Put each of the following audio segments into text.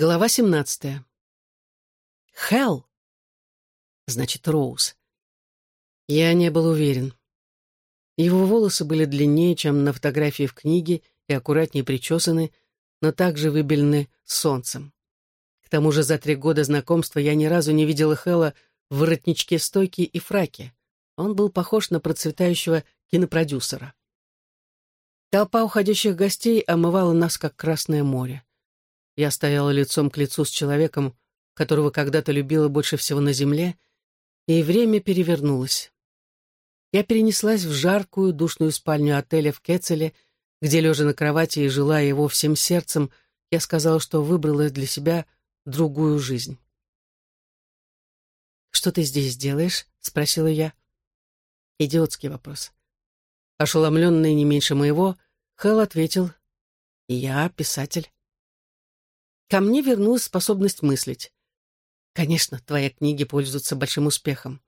Глава семнадцатая. Хелл. Значит, Роуз. Я не был уверен. Его волосы были длиннее, чем на фотографии в книге, и аккуратнее причесаны, но также выбелены солнцем. К тому же за три года знакомства я ни разу не видела Хэлла в воротничке стойки и фраке. Он был похож на процветающего кинопродюсера. Толпа уходящих гостей омывала нас, как Красное море. Я стояла лицом к лицу с человеком, которого когда-то любила больше всего на земле, и время перевернулось. Я перенеслась в жаркую, душную спальню отеля в Кецеле, где, лежа на кровати и желая его всем сердцем, я сказала, что выбрала для себя другую жизнь. «Что ты здесь делаешь?» — спросила я. Идиотский вопрос. Ошеломленный не меньше моего, Хэл ответил, «Я писатель». Ко мне вернулась способность мыслить. Конечно, твои книги пользуются большим успехом.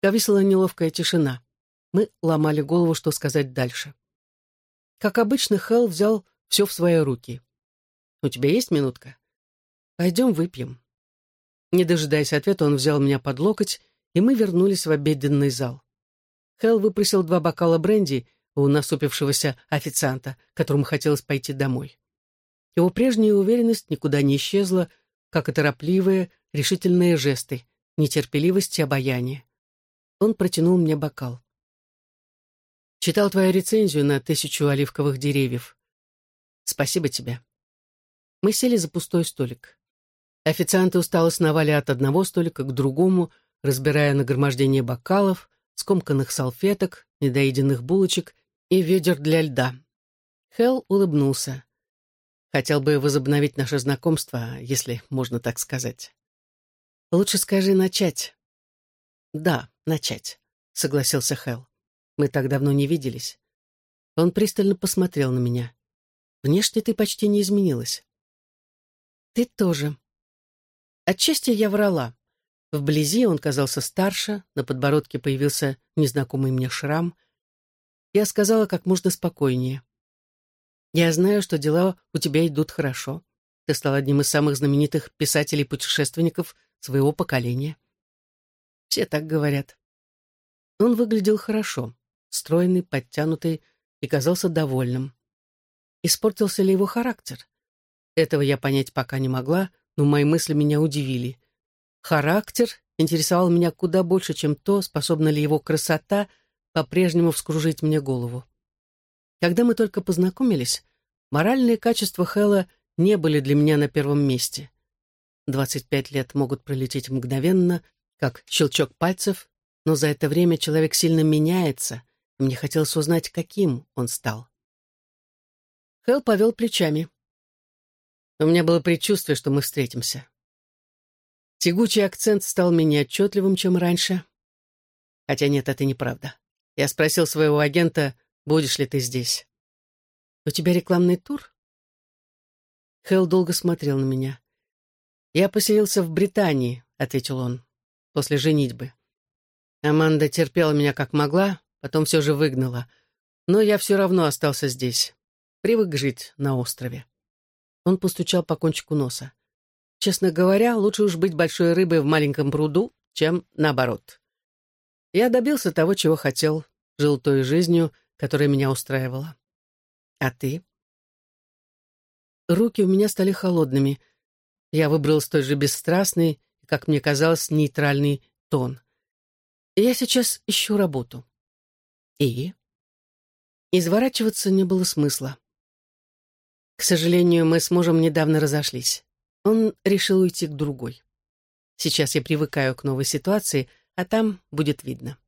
Повисла неловкая тишина. Мы ломали голову, что сказать дальше. Как обычно, Хэл взял все в свои руки. «У тебя есть минутка? Пойдем выпьем». Не дожидаясь ответа, он взял меня под локоть, и мы вернулись в обеденный зал. Хэл выпросил два бокала бренди у насупившегося официанта, которому хотелось пойти домой. Его прежняя уверенность никуда не исчезла, как и торопливые, решительные жесты, нетерпеливость и обаяние. Он протянул мне бокал. «Читал твою рецензию на тысячу оливковых деревьев. Спасибо тебе». Мы сели за пустой столик. Официанты устало сновали от одного столика к другому, разбирая нагромождение бокалов, скомканных салфеток, недоеденных булочек и ведер для льда. Хелл улыбнулся. Хотел бы возобновить наше знакомство, если можно так сказать. Лучше скажи начать. Да, начать, согласился Хэл. Мы так давно не виделись. Он пристально посмотрел на меня. Внешне ты почти не изменилась. Ты тоже. Отчасти я врала. Вблизи он казался старше, на подбородке появился незнакомый мне шрам. Я сказала как можно спокойнее. Я знаю, что дела у тебя идут хорошо. Ты стал одним из самых знаменитых писателей-путешественников своего поколения. Все так говорят. Он выглядел хорошо, стройный, подтянутый и казался довольным. Испортился ли его характер? Этого я понять пока не могла, но мои мысли меня удивили. Характер интересовал меня куда больше, чем то, способна ли его красота по-прежнему вскружить мне голову. Когда мы только познакомились, моральные качества Хэлла не были для меня на первом месте. Двадцать пять лет могут пролететь мгновенно, как щелчок пальцев, но за это время человек сильно меняется, и мне хотелось узнать, каким он стал. Хэл повел плечами. У меня было предчувствие, что мы встретимся. Тягучий акцент стал менее отчетливым, чем раньше. Хотя нет, это неправда. Я спросил своего агента, Будешь ли ты здесь? У тебя рекламный тур? Хелл долго смотрел на меня. Я поселился в Британии, ответил он, после женитьбы. Аманда терпела меня как могла, потом все же выгнала. Но я все равно остался здесь. Привык жить на острове. Он постучал по кончику носа. Честно говоря, лучше уж быть большой рыбой в маленьком пруду, чем наоборот. Я добился того, чего хотел, жил той жизнью, которая меня устраивала. А ты? Руки у меня стали холодными. Я выбрал столь же бесстрастный, как мне казалось, нейтральный тон. Я сейчас ищу работу. И? Изворачиваться не было смысла. К сожалению, мы с мужем недавно разошлись. Он решил уйти к другой. Сейчас я привыкаю к новой ситуации, а там будет видно.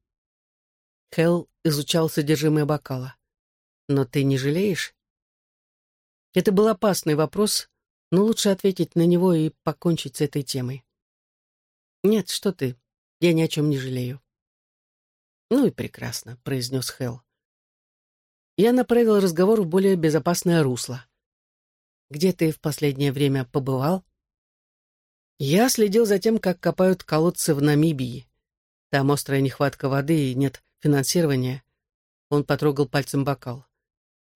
Хелл изучал содержимое бокала. «Но ты не жалеешь?» Это был опасный вопрос, но лучше ответить на него и покончить с этой темой. «Нет, что ты, я ни о чем не жалею». «Ну и прекрасно», — произнес Хелл. Я направил разговор в более безопасное русло. «Где ты в последнее время побывал?» Я следил за тем, как копают колодцы в Намибии. Там острая нехватка воды и нет финансирования. Он потрогал пальцем бокал.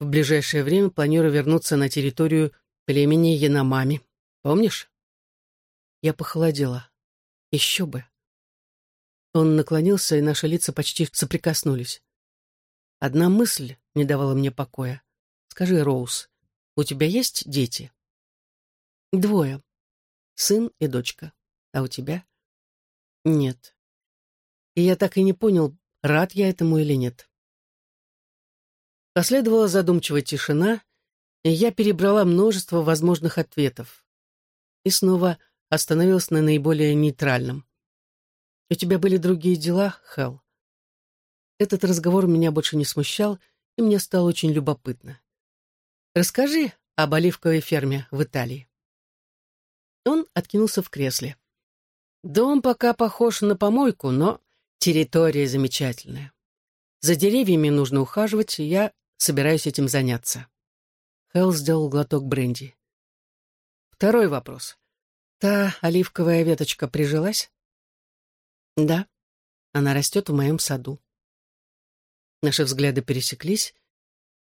В ближайшее время планирую вернуться на территорию племени Яномами. Помнишь? Я похолодела. Еще бы. Он наклонился, и наши лица почти соприкоснулись. Одна мысль не давала мне покоя. Скажи, Роуз, у тебя есть дети? Двое. Сын и дочка. А у тебя? Нет. И я так и не понял, рад я этому или нет. Последовала задумчивая тишина, и я перебрала множество возможных ответов. И снова остановилась на наиболее нейтральном. «У тебя были другие дела, Хелл?» Этот разговор меня больше не смущал, и мне стало очень любопытно. «Расскажи об оливковой ферме в Италии». Он откинулся в кресле. «Дом пока похож на помойку, но территория замечательная. За деревьями нужно ухаживать, и я собираюсь этим заняться». Хелл сделал глоток бренди. Второй вопрос. Та оливковая веточка прижилась? Да, она растет в моем саду. Наши взгляды пересеклись,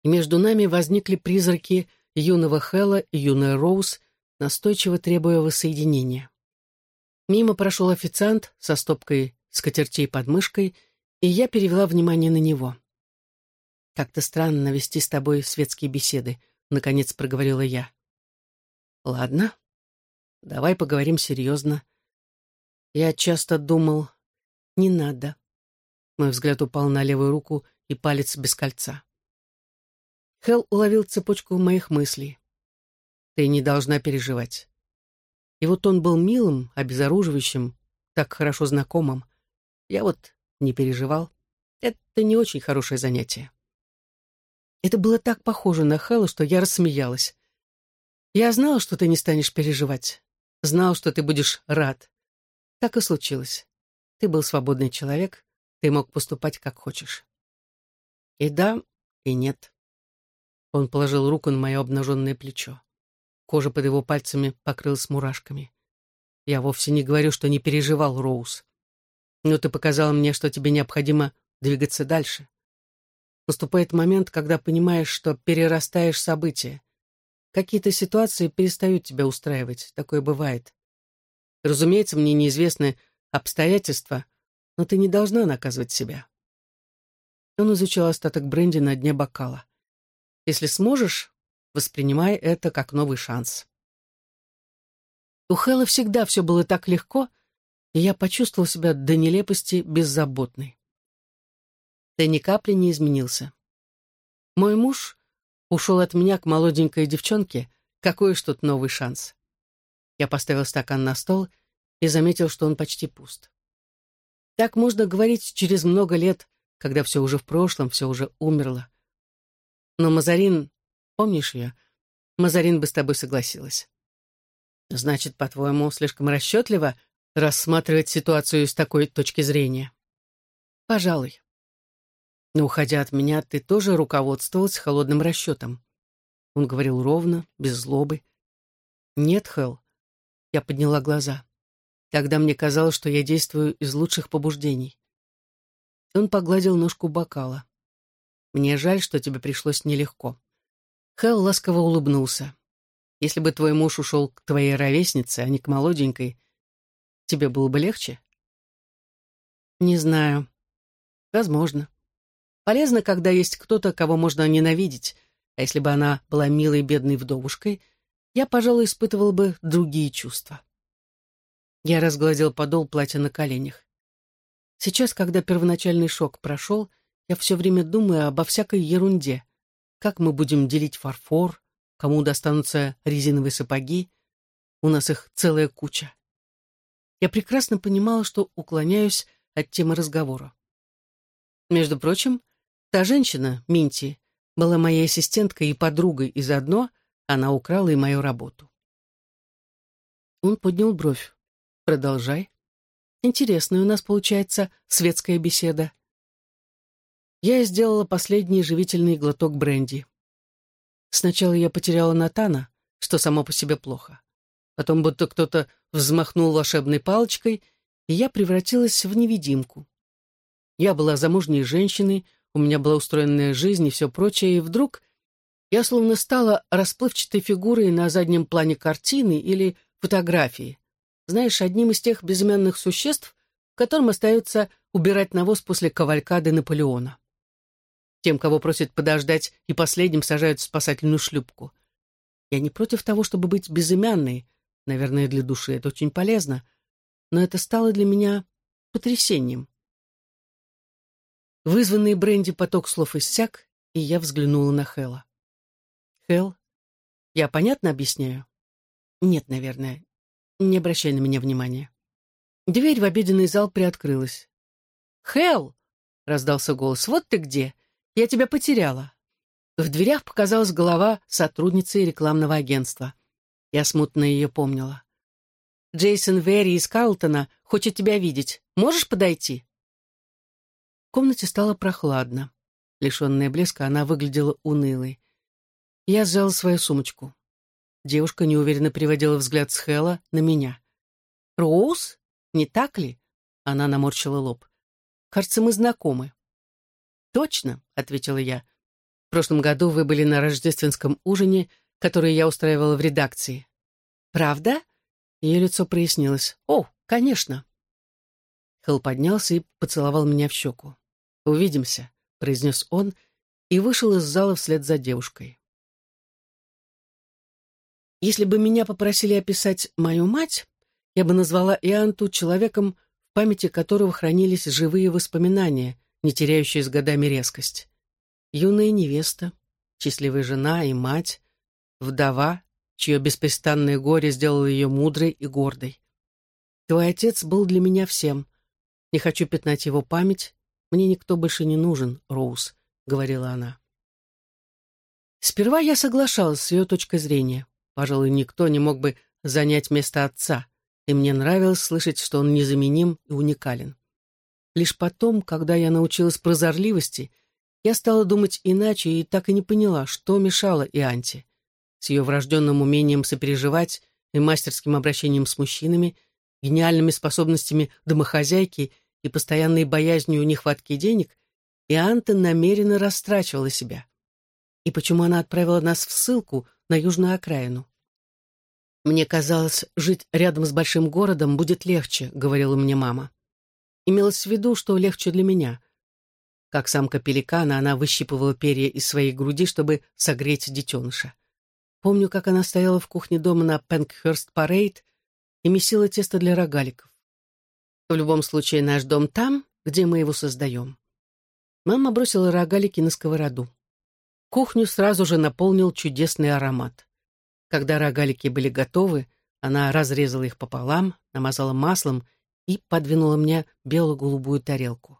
и между нами возникли призраки юного Хэлла и юной Роуз, настойчиво требуя воссоединения. Мимо прошел официант со стопкой скатертей под мышкой, и я перевела внимание на него. «Как-то странно вести с тобой светские беседы», — наконец проговорила я. «Ладно, давай поговорим серьезно. Я часто думал, не надо». Мой взгляд упал на левую руку и палец без кольца. Хелл уловил цепочку моих мыслей. «Ты не должна переживать». И вот он был милым, обезоруживающим, так хорошо знакомым. Я вот не переживал. Это не очень хорошее занятие. Это было так похоже на Хэлла, что я рассмеялась. Я знала, что ты не станешь переживать. Знал, что ты будешь рад. Так и случилось. Ты был свободный человек, ты мог поступать как хочешь. И да, и нет. Он положил руку на мое обнаженное плечо. Кожа под его пальцами покрылась мурашками. Я вовсе не говорю, что не переживал, Роуз. Но ты показал мне, что тебе необходимо двигаться дальше. Наступает момент, когда понимаешь, что перерастаешь события. Какие-то ситуации перестают тебя устраивать, такое бывает. Разумеется, мне неизвестны обстоятельства, но ты не должна наказывать себя. Он изучал остаток бренди на дне бокала. Если сможешь, воспринимай это как новый шанс. У Хэлла всегда все было так легко, и я почувствовал себя до нелепости беззаботной. Ты ни капли не изменился. Мой муж ушел от меня к молоденькой девчонке, какой ж тут новый шанс. Я поставил стакан на стол и заметил, что он почти пуст. Так можно говорить через много лет, когда все уже в прошлом, все уже умерло. Но Мазарин, помнишь ее? Мазарин бы с тобой согласилась. Значит, по-твоему, слишком расчетливо рассматривать ситуацию с такой точки зрения? Пожалуй. Но, уходя от меня, ты тоже руководствовалась холодным расчетом. Он говорил ровно, без злобы. Нет, Хелл. Я подняла глаза. Тогда мне казалось, что я действую из лучших побуждений. Он погладил ножку бокала. Мне жаль, что тебе пришлось нелегко. Хелл ласково улыбнулся. Если бы твой муж ушел к твоей ровеснице, а не к молоденькой, тебе было бы легче? Не знаю. Возможно. Полезно, когда есть кто-то, кого можно ненавидеть, а если бы она была милой бедной вдовушкой, я, пожалуй, испытывал бы другие чувства. Я разгладил подол платья на коленях. Сейчас, когда первоначальный шок прошел, я все время думаю обо всякой ерунде. Как мы будем делить фарфор, кому достанутся резиновые сапоги. У нас их целая куча. Я прекрасно понимала, что уклоняюсь от темы разговора. Между прочим, Та женщина, Минти, была моей ассистенткой и подругой, и заодно она украла и мою работу. Он поднял бровь. Продолжай. Интересная у нас получается светская беседа. Я сделала последний живительный глоток бренди. Сначала я потеряла Натана, что само по себе плохо. Потом будто кто-то взмахнул волшебной палочкой, и я превратилась в невидимку. Я была замужней женщиной, у меня была устроенная жизнь и все прочее, и вдруг я словно стала расплывчатой фигурой на заднем плане картины или фотографии. Знаешь, одним из тех безымянных существ, которым остается убирать навоз после кавалькады Наполеона. Тем, кого просят подождать, и последним сажают в спасательную шлюпку. Я не против того, чтобы быть безымянной. Наверное, для души это очень полезно. Но это стало для меня потрясением. Вызванный бренди поток слов иссяк, и я взглянула на Хэлла. «Хэл, я понятно объясняю?» «Нет, наверное. Не обращай на меня внимания». Дверь в обеденный зал приоткрылась. «Хэл!» — раздался голос. «Вот ты где! Я тебя потеряла!» В дверях показалась голова сотрудницы рекламного агентства. Я смутно ее помнила. «Джейсон Верри из Карлтона хочет тебя видеть. Можешь подойти?» В комнате стало прохладно. Лишенная блеска, она выглядела унылой. Я сжала свою сумочку. Девушка неуверенно приводила взгляд с Хэлла на меня. «Роуз? Не так ли?» Она наморщила лоб. «Кажется, мы знакомы». «Точно», — ответила я. «В прошлом году вы были на рождественском ужине, который я устраивала в редакции». «Правда?» Ее лицо прояснилось. «О, конечно». Хелл поднялся и поцеловал меня в щеку. «Увидимся», — произнес он и вышел из зала вслед за девушкой. Если бы меня попросили описать мою мать, я бы назвала Ианту человеком, в памяти которого хранились живые воспоминания, не теряющие с годами резкость. Юная невеста, счастливая жена и мать, вдова, чье беспрестанное горе сделало ее мудрой и гордой. Твой отец был для меня всем. Не хочу пятнать его память, «Мне никто больше не нужен, Роуз», — говорила она. Сперва я соглашалась с ее точкой зрения. Пожалуй, никто не мог бы занять место отца, и мне нравилось слышать, что он незаменим и уникален. Лишь потом, когда я научилась прозорливости, я стала думать иначе и так и не поняла, что мешало Ианте. С ее врожденным умением сопереживать и мастерским обращением с мужчинами, гениальными способностями домохозяйки — и постоянной боязнью нехватки денег, и Анта намеренно растрачивала себя. И почему она отправила нас в ссылку на южную окраину? «Мне казалось, жить рядом с большим городом будет легче», — говорила мне мама. Имелось в виду, что легче для меня. Как самка пеликана, она выщипывала перья из своей груди, чтобы согреть детеныша. Помню, как она стояла в кухне дома на Пенкхерст-Парейд и месила тесто для рогаликов. В любом случае, наш дом там, где мы его создаем. Мама бросила рогалики на сковороду. Кухню сразу же наполнил чудесный аромат. Когда рогалики были готовы, она разрезала их пополам, намазала маслом и подвинула мне бело-голубую тарелку.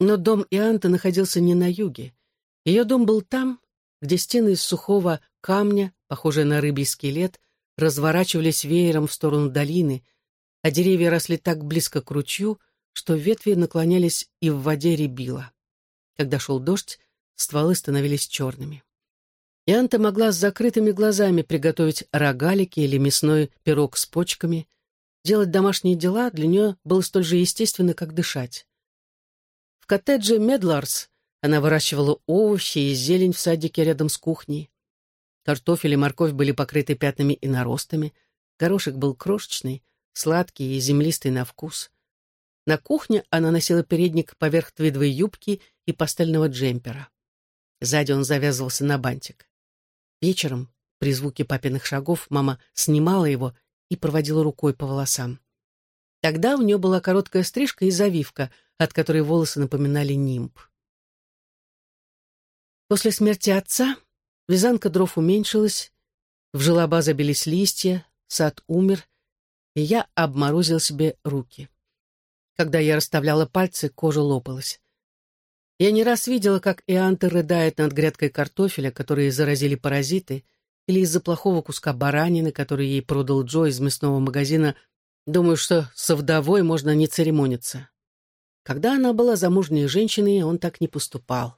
Но дом Ианта находился не на юге. Ее дом был там, где стены из сухого камня, похожие на рыбий скелет, разворачивались веером в сторону долины, а деревья росли так близко к ручью, что ветви наклонялись и в воде рябило. Когда шел дождь, стволы становились черными. Янта могла с закрытыми глазами приготовить рогалики или мясной пирог с почками. Делать домашние дела для нее было столь же естественно, как дышать. В коттедже Медларс она выращивала овощи и зелень в садике рядом с кухней. Картофель и морковь были покрыты пятнами и наростами, горошек был крошечный, сладкий и землистый на вкус. На кухне она носила передник поверх твидовой юбки и пастельного джемпера. Сзади он завязывался на бантик. Вечером, при звуке папиных шагов, мама снимала его и проводила рукой по волосам. Тогда у нее была короткая стрижка и завивка, от которой волосы напоминали нимб. После смерти отца вязанка дров уменьшилась, в желоба забились листья, сад умер, и я обморозил себе руки. Когда я расставляла пальцы, кожа лопалась. Я не раз видела, как Ианта рыдает над грядкой картофеля, которые заразили паразиты, или из-за плохого куска баранины, который ей продал Джо из мясного магазина. Думаю, что со вдовой можно не церемониться. Когда она была замужней женщиной, он так не поступал.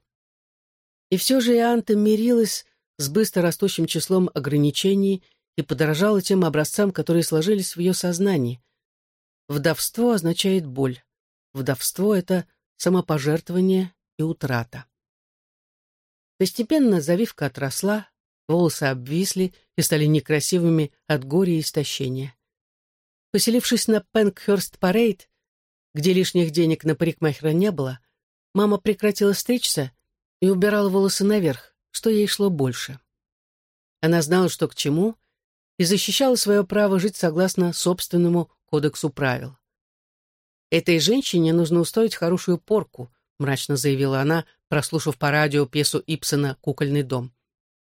И все же Ианта мирилась с быстро растущим числом ограничений и подражала тем образцам, которые сложились в ее сознании. Вдовство означает боль. Вдовство — это самопожертвование и утрата. Постепенно завивка отросла, волосы обвисли и стали некрасивыми от горя и истощения. Поселившись на Пенкхёрст-Парейд, где лишних денег на парикмахера не было, мама прекратила стричься и убирала волосы наверх, что ей шло больше. Она знала, что к чему, и защищала свое право жить согласно собственному кодексу правил. «Этой женщине нужно устроить хорошую порку», мрачно заявила она, прослушав по радио пьесу Ипсона «Кукольный дом».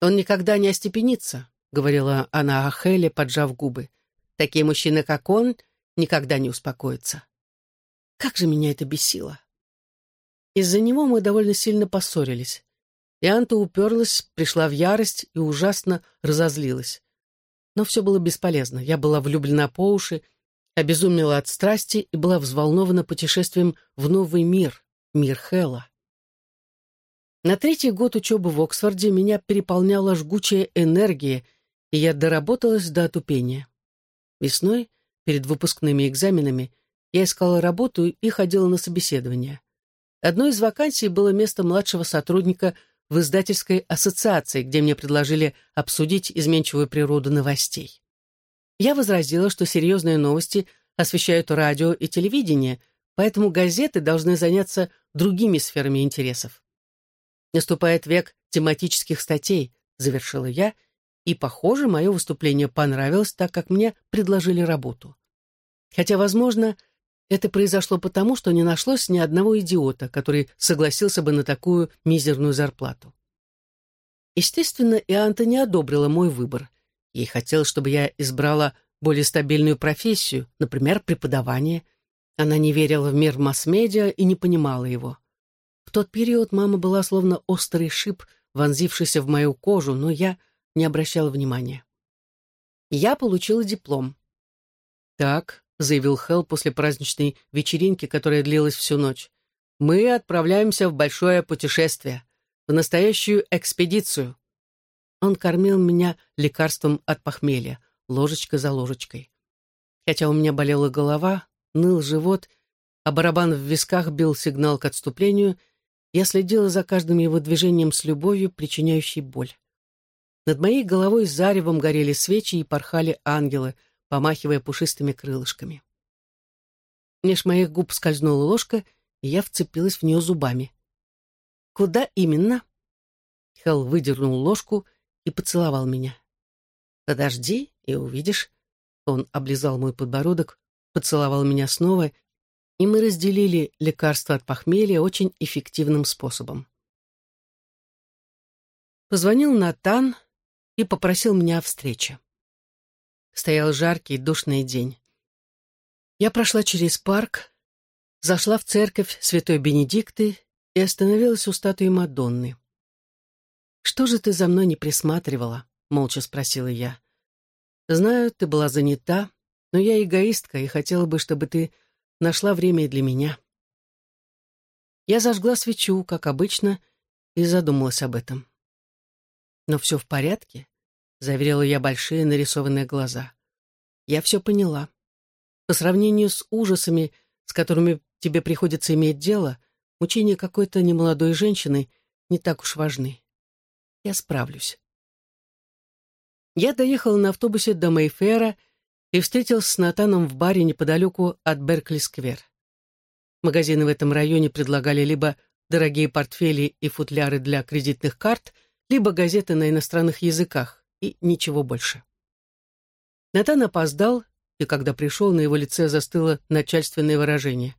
«Он никогда не остепенится», — говорила она о Хеле, поджав губы. «Такие мужчины, как он, никогда не успокоятся». Как же меня это бесило. Из-за него мы довольно сильно поссорились. И Анта уперлась, пришла в ярость и ужасно разозлилась. Но все было бесполезно. Я была влюблена по уши, обезумела от страсти и была взволнована путешествием в новый мир, мир Хэлла. На третий год учебы в Оксфорде меня переполняла жгучая энергия, и я доработалась до отупения. Весной, перед выпускными экзаменами, я искала работу и ходила на собеседование. Одной из вакансий было место младшего сотрудника в издательской ассоциации, где мне предложили обсудить изменчивую природу новостей. Я возразила, что серьезные новости освещают радио и телевидение, поэтому газеты должны заняться другими сферами интересов. Наступает век тематических статей, завершила я, и, похоже, мое выступление понравилось, так как мне предложили работу. Хотя, возможно, это произошло потому, что не нашлось ни одного идиота, который согласился бы на такую мизерную зарплату. Естественно, Ианта не одобрила мой выбор. Ей хотелось, чтобы я избрала более стабильную профессию, например, преподавание. Она не верила в мир масс-медиа и не понимала его. В тот период мама была словно острый шип, вонзившийся в мою кожу, но я не обращала внимания. Я получила диплом. Так, — заявил Хелл после праздничной вечеринки, которая длилась всю ночь. «Мы отправляемся в большое путешествие, в настоящую экспедицию». Он кормил меня лекарством от похмелья, ложечка за ложечкой. Хотя у меня болела голова, ныл живот, а барабан в висках бил сигнал к отступлению, я следила за каждым его движением с любовью, причиняющей боль. Над моей головой заревом горели свечи и порхали ангелы — помахивая пушистыми крылышками. Меж моих губ скользнула ложка, и я вцепилась в нее зубами. «Куда именно?» Хелл выдернул ложку и поцеловал меня. «Подожди, и увидишь». Он облизал мой подбородок, поцеловал меня снова, и мы разделили лекарство от похмелья очень эффективным способом. Позвонил Натан и попросил меня о встрече. Стоял жаркий, душный день. Я прошла через парк, зашла в церковь Святой Бенедикты и остановилась у статуи Мадонны. «Что же ты за мной не присматривала?» — молча спросила я. «Знаю, ты была занята, но я эгоистка и хотела бы, чтобы ты нашла время и для меня». Я зажгла свечу, как обычно, и задумалась об этом. «Но все в порядке?» Заверила я большие нарисованные глаза. Я все поняла. По сравнению с ужасами, с которыми тебе приходится иметь дело, мучения какой-то немолодой женщины не так уж важны. Я справлюсь. Я доехала на автобусе до Мейфера и встретился с Натаном в баре неподалеку от Беркли-сквер. Магазины в этом районе предлагали либо дорогие портфели и футляры для кредитных карт, либо газеты на иностранных языках и ничего больше. Натан опоздал, и когда пришел, на его лице застыло начальственное выражение.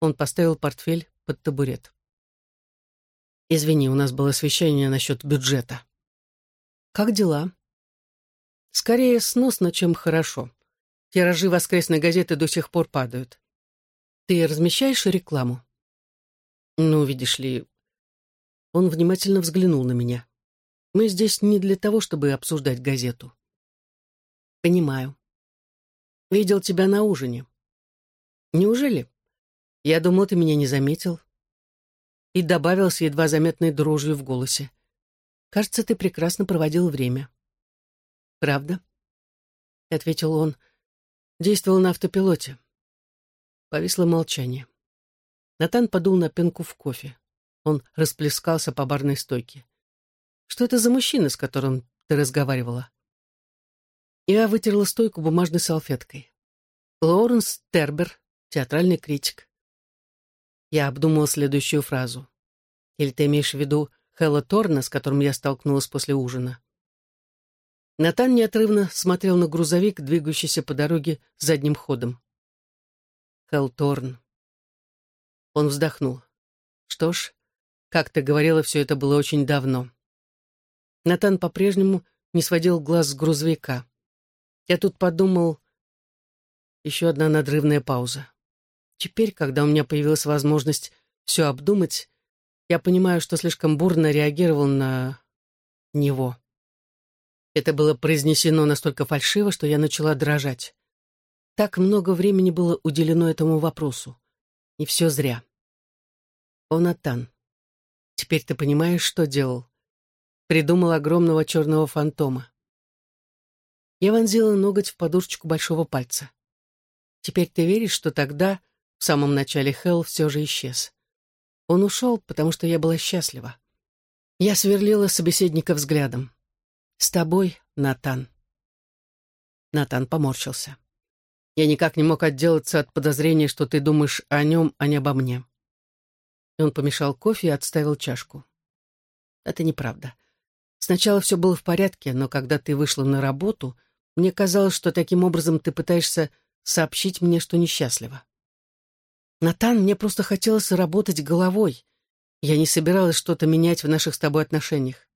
Он поставил портфель под табурет. «Извини, у нас было совещание насчет бюджета». «Как дела?» «Скорее сносно, чем хорошо. Тиражи воскресной газеты до сих пор падают. Ты размещаешь рекламу?» «Ну, видишь ли...» Он внимательно взглянул на меня. Мы здесь не для того, чтобы обсуждать газету. Понимаю. Видел тебя на ужине. Неужели? Я думал, ты меня не заметил. И добавил с едва заметной дрожью в голосе. Кажется, ты прекрасно проводил время. Правда? Ответил он. Действовал на автопилоте. Повисло молчание. Натан подул на пенку в кофе. Он расплескался по барной стойке. Что это за мужчина, с которым ты разговаривала?» Я вытерла стойку бумажной салфеткой. Лоуренс Тербер, театральный критик. Я обдумала следующую фразу. Или ты имеешь в виду Хэлла Торна, с которым я столкнулась после ужина? Натан неотрывно смотрел на грузовик, двигающийся по дороге задним ходом. Хелл Торн. Он вздохнул. Что ж, как ты говорила, все это было очень давно. Натан по-прежнему не сводил глаз с грузовика. Я тут подумал... Еще одна надрывная пауза. Теперь, когда у меня появилась возможность все обдумать, я понимаю, что слишком бурно реагировал на... него. Это было произнесено настолько фальшиво, что я начала дрожать. Так много времени было уделено этому вопросу. И все зря. О, Натан, теперь ты понимаешь, что делал? Придумал огромного черного фантома. Я вонзила ноготь в подушечку большого пальца. Теперь ты веришь, что тогда, в самом начале, Хелл все же исчез? Он ушел, потому что я была счастлива. Я сверлила собеседника взглядом. «С тобой, Натан». Натан поморщился. «Я никак не мог отделаться от подозрения, что ты думаешь о нем, а не обо мне». И он помешал кофе и отставил чашку. «Это неправда. Сначала все было в порядке, но когда ты вышла на работу, мне казалось, что таким образом ты пытаешься сообщить мне, что несчастлива. Натан, мне просто хотелось работать головой. Я не собиралась что-то менять в наших с тобой отношениях.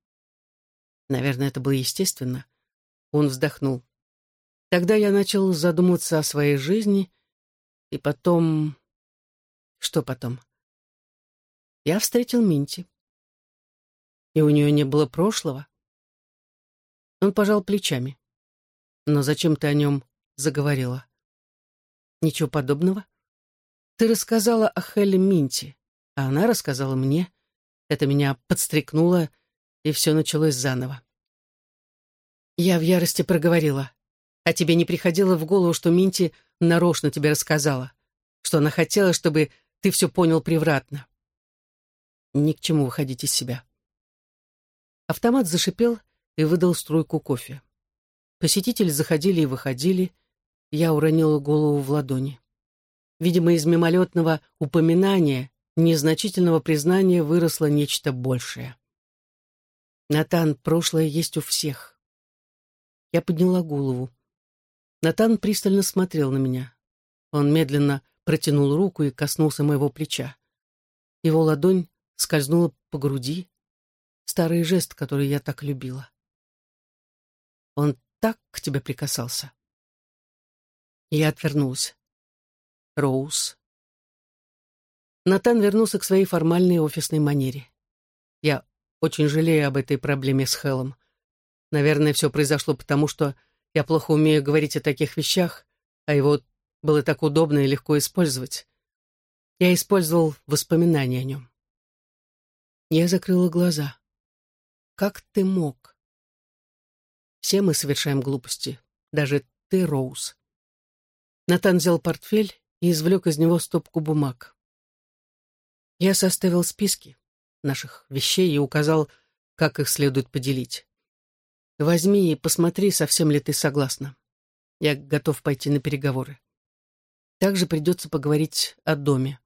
Наверное, это было естественно. Он вздохнул. Тогда я начал задумываться о своей жизни, и потом... Что потом? Я встретил Минти. И у нее не было прошлого. Он пожал плечами. Но зачем ты о нем заговорила? Ничего подобного. Ты рассказала о Хелле Минти, а она рассказала мне. Это меня подстрекнуло и все началось заново. Я в ярости проговорила. А тебе не приходило в голову, что Минти нарочно тебе рассказала? Что она хотела, чтобы ты все понял превратно? Ни к чему выходить из себя. Автомат зашипел и выдал струйку кофе. Посетители заходили и выходили. Я уронила голову в ладони. Видимо, из мимолетного упоминания, незначительного признания выросло нечто большее. Натан, прошлое есть у всех. Я подняла голову. Натан пристально смотрел на меня. Он медленно протянул руку и коснулся моего плеча. Его ладонь скользнула по груди. Старый жест, который я так любила. Он так к тебе прикасался. Я отвернулась. Роуз. Натан вернулся к своей формальной офисной манере. Я очень жалею об этой проблеме с Хеллом. Наверное, все произошло потому, что я плохо умею говорить о таких вещах, а его было так удобно и легко использовать. Я использовал воспоминания о нем. Я закрыла глаза. Как ты мог? Все мы совершаем глупости. Даже ты, Роуз. Натан взял портфель и извлек из него стопку бумаг. Я составил списки наших вещей и указал, как их следует поделить. Возьми и посмотри, совсем ли ты согласна. Я готов пойти на переговоры. Также придется поговорить о доме.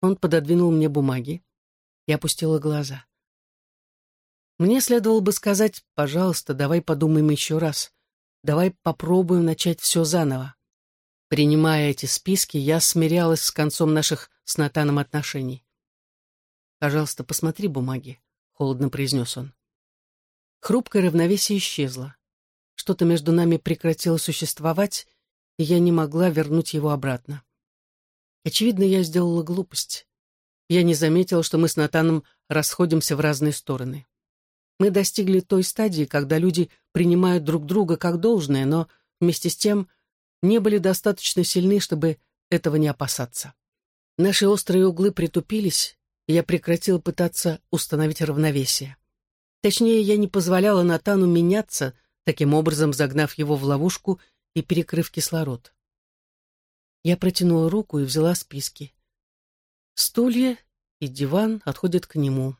Он пододвинул мне бумаги. Я опустила глаза. Мне следовало бы сказать, пожалуйста, давай подумаем еще раз. Давай попробуем начать все заново. Принимая эти списки, я смирялась с концом наших с Натаном отношений. «Пожалуйста, посмотри бумаги», — холодно произнес он. Хрупкое равновесие исчезло. Что-то между нами прекратило существовать, и я не могла вернуть его обратно. Очевидно, я сделала глупость. Я не заметила, что мы с Натаном расходимся в разные стороны. Мы достигли той стадии, когда люди принимают друг друга как должное, но вместе с тем не были достаточно сильны, чтобы этого не опасаться. Наши острые углы притупились, я прекратила пытаться установить равновесие. Точнее, я не позволяла Натану меняться, таким образом загнав его в ловушку и перекрыв кислород. Я протянула руку и взяла списки. Стулья и диван отходят к нему.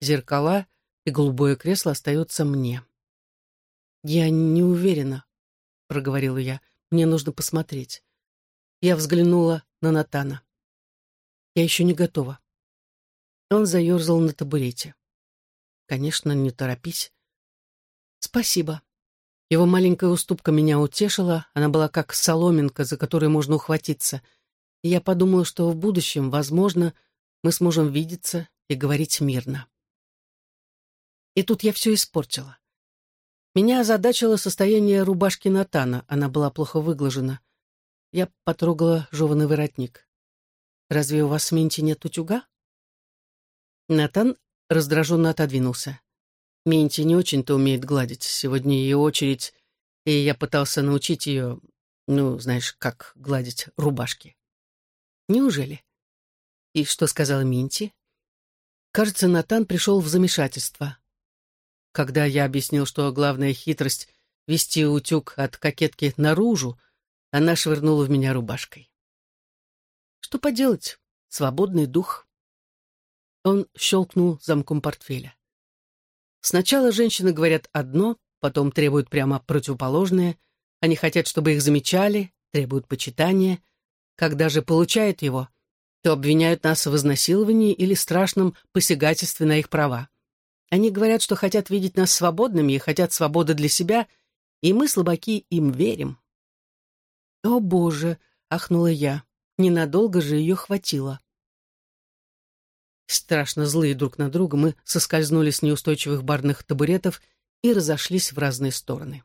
Зеркала и голубое кресло остается мне. «Я не уверена», — проговорила я. «Мне нужно посмотреть». Я взглянула на Натана. «Я еще не готова». Он заерзал на табурете. «Конечно, не торопись». «Спасибо». Его маленькая уступка меня утешила, она была как соломинка, за которой можно ухватиться. И я подумала, что в будущем, возможно, мы сможем видеться и говорить мирно. И тут я все испортила. Меня озадачило состояние рубашки Натана, она была плохо выглажена. Я потрогала жеванный воротник. «Разве у вас с Минти нет утюга?» Натан раздраженно отодвинулся. Минти не очень-то умеет гладить. Сегодня ее очередь, и я пытался научить ее, ну, знаешь, как гладить рубашки. Неужели? И что сказала Минти? Кажется, Натан пришел в замешательство. Когда я объяснил, что главная хитрость — вести утюг от кокетки наружу, она швырнула в меня рубашкой. Что поделать? Свободный дух. Он щелкнул замком портфеля. Сначала женщины говорят одно, потом требуют прямо противоположное. Они хотят, чтобы их замечали, требуют почитания. Когда же получают его, то обвиняют нас в изнасиловании или страшном посягательстве на их права. Они говорят, что хотят видеть нас свободными и хотят свободы для себя, и мы, слабаки, им верим. «О, Боже!» — ахнула я. Ненадолго же ее хватило. Страшно злые друг на друга, мы соскользнули с неустойчивых барных табуретов и разошлись в разные стороны.